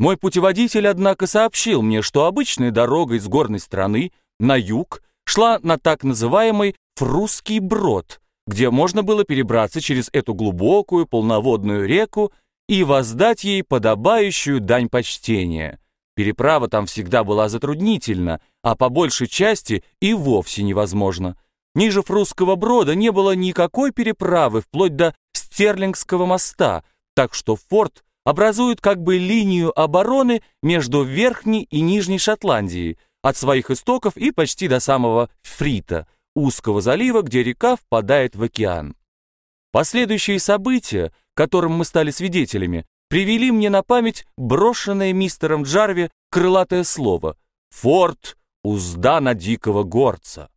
Мой путеводитель, однако, сообщил мне, что обычной дорогой с горной страны на юг шла на так называемый Фрусский брод, где можно было перебраться через эту глубокую полноводную реку и воздать ей подобающую дань почтения. Переправа там всегда была затруднительна, а по большей части и вовсе невозможно. Ниже Фрусского брода не было никакой переправы вплоть до Стерлингского моста, так что форт образует как бы линию обороны между Верхней и Нижней Шотландией, от своих истоков и почти до самого Фрита, узкого залива, где река впадает в океан. Последующие события, которым мы стали свидетелями, привели мне на память брошенное мистером Джарви крылатое слово «Форт — узда на дикого горца».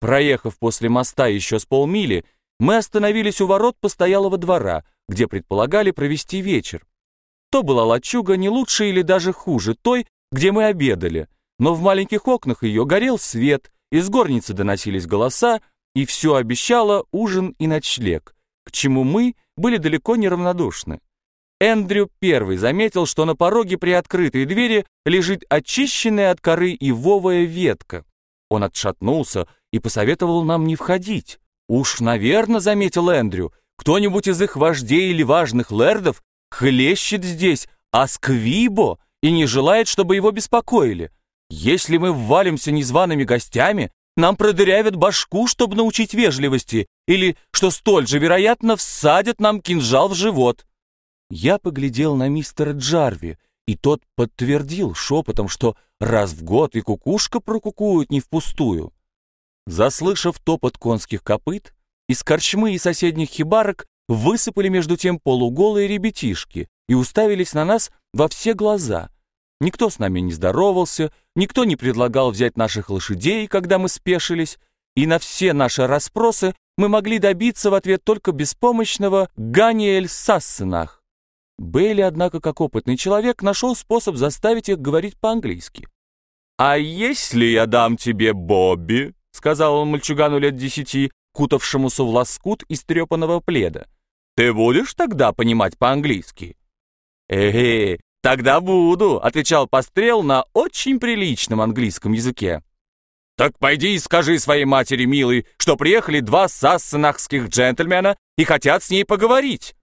Проехав после моста еще с полмили, мы остановились у ворот постоялого двора, где предполагали провести вечер. То была лачуга не лучше или даже хуже той, где мы обедали, но в маленьких окнах ее горел свет, из горницы доносились голоса, и все обещало ужин и ночлег, к чему мы были далеко не равнодушны. Эндрю первый заметил, что на пороге при открытой двери лежит очищенная от коры ивовая ветка. Он отшатнулся и посоветовал нам не входить. «Уж, наверное, — заметил Эндрю, — кто-нибудь из их вождей или важных лэрдов хлещет здесь асквибо и не желает, чтобы его беспокоили. Если мы ввалимся незваными гостями, нам продырявят башку, чтобы научить вежливости, или, что столь же вероятно, всадят нам кинжал в живот». Я поглядел на мистера Джарви, и тот подтвердил шепотом, что раз в год и кукушка прокукует не впустую. Заслышав топот конских копыт, из корчмы и соседних хибарок высыпали между тем полуголые ребятишки и уставились на нас во все глаза. Никто с нами не здоровался, никто не предлагал взять наших лошадей, когда мы спешились, и на все наши расспросы мы могли добиться в ответ только беспомощного Ганиэль Сассенах. Бейли, однако, как опытный человек, нашел способ заставить их говорить по-английски. «А если я дам тебе Бобби?» сказал он мальчугану лет десяти, кутавшемуся в лоскут из трепанного пледа. «Ты будешь тогда понимать по-английски?» «Эге, тогда буду», — отвечал Пострел на очень приличном английском языке. «Так пойди и скажи своей матери, милый, что приехали два сассенахских джентльмена и хотят с ней поговорить».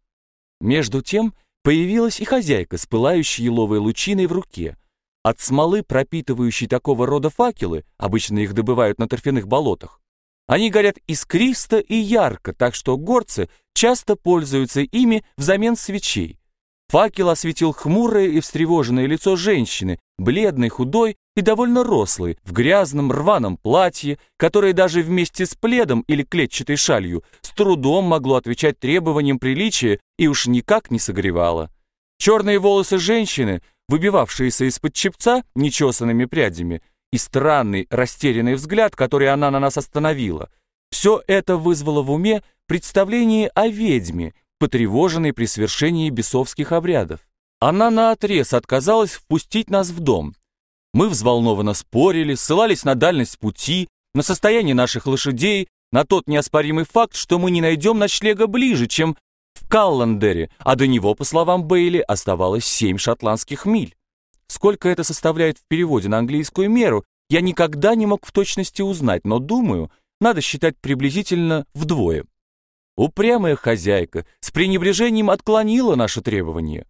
Между тем появилась и хозяйка с пылающей еловой лучиной в руке — от смолы, пропитывающей такого рода факелы, обычно их добывают на торфяных болотах, они горят искристо и ярко, так что горцы часто пользуются ими взамен свечей. Факел осветил хмурое и встревоженное лицо женщины, бледной, худой и довольно рослой, в грязном рваном платье, которое даже вместе с пледом или клетчатой шалью с трудом могло отвечать требованиям приличия и уж никак не согревало. Черные волосы женщины выбивавшиеся из-под чепца нечесанными прядями, и странный растерянный взгляд, который она на нас остановила. Все это вызвало в уме представление о ведьме, потревоженной при свершении бесовских обрядов. Она наотрез отказалась впустить нас в дом. Мы взволнованно спорили, ссылались на дальность пути, на состояние наших лошадей, на тот неоспоримый факт, что мы не найдем ночлега ближе, чем в Калландере, а до него, по словам Бейли, оставалось семь шотландских миль. Сколько это составляет в переводе на английскую меру, я никогда не мог в точности узнать, но думаю, надо считать приблизительно вдвое. Упрямая хозяйка с пренебрежением отклонила наше требование.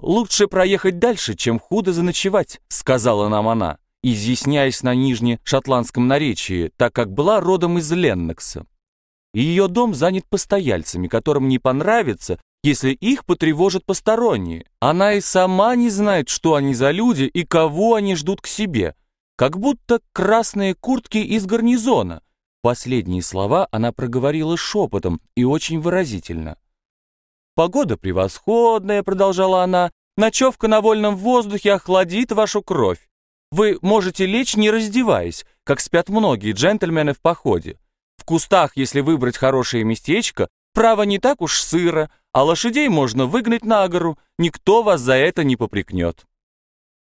«Лучше проехать дальше, чем худо заночевать», — сказала нам она, изъясняясь на нижне-шотландском наречии, так как была родом из Леннокса ее дом занят постояльцами, которым не понравится, если их потревожат посторонние. Она и сама не знает, что они за люди и кого они ждут к себе. Как будто красные куртки из гарнизона. Последние слова она проговорила шепотом и очень выразительно. «Погода превосходная», — продолжала она, «ночевка на вольном воздухе охладит вашу кровь. Вы можете лечь, не раздеваясь, как спят многие джентльмены в походе. В кустах, если выбрать хорошее местечко, право не так уж сыро, а лошадей можно выгнать на гору, никто вас за это не попрекнет.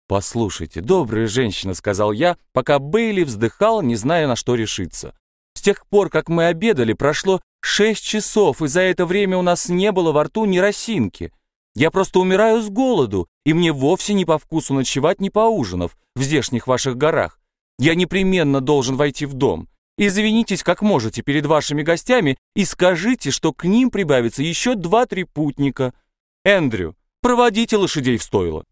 «Послушайте, добрая женщина», — сказал я, пока Бейли вздыхал, не зная, на что решиться. «С тех пор, как мы обедали, прошло шесть часов, и за это время у нас не было во рту ни росинки. Я просто умираю с голоду, и мне вовсе не по вкусу ночевать, не поужинав в здешних ваших горах. Я непременно должен войти в дом. Извинитесь, как можете, перед вашими гостями и скажите, что к ним прибавится еще два-три путника. Эндрю, проводите лошадей в стойло».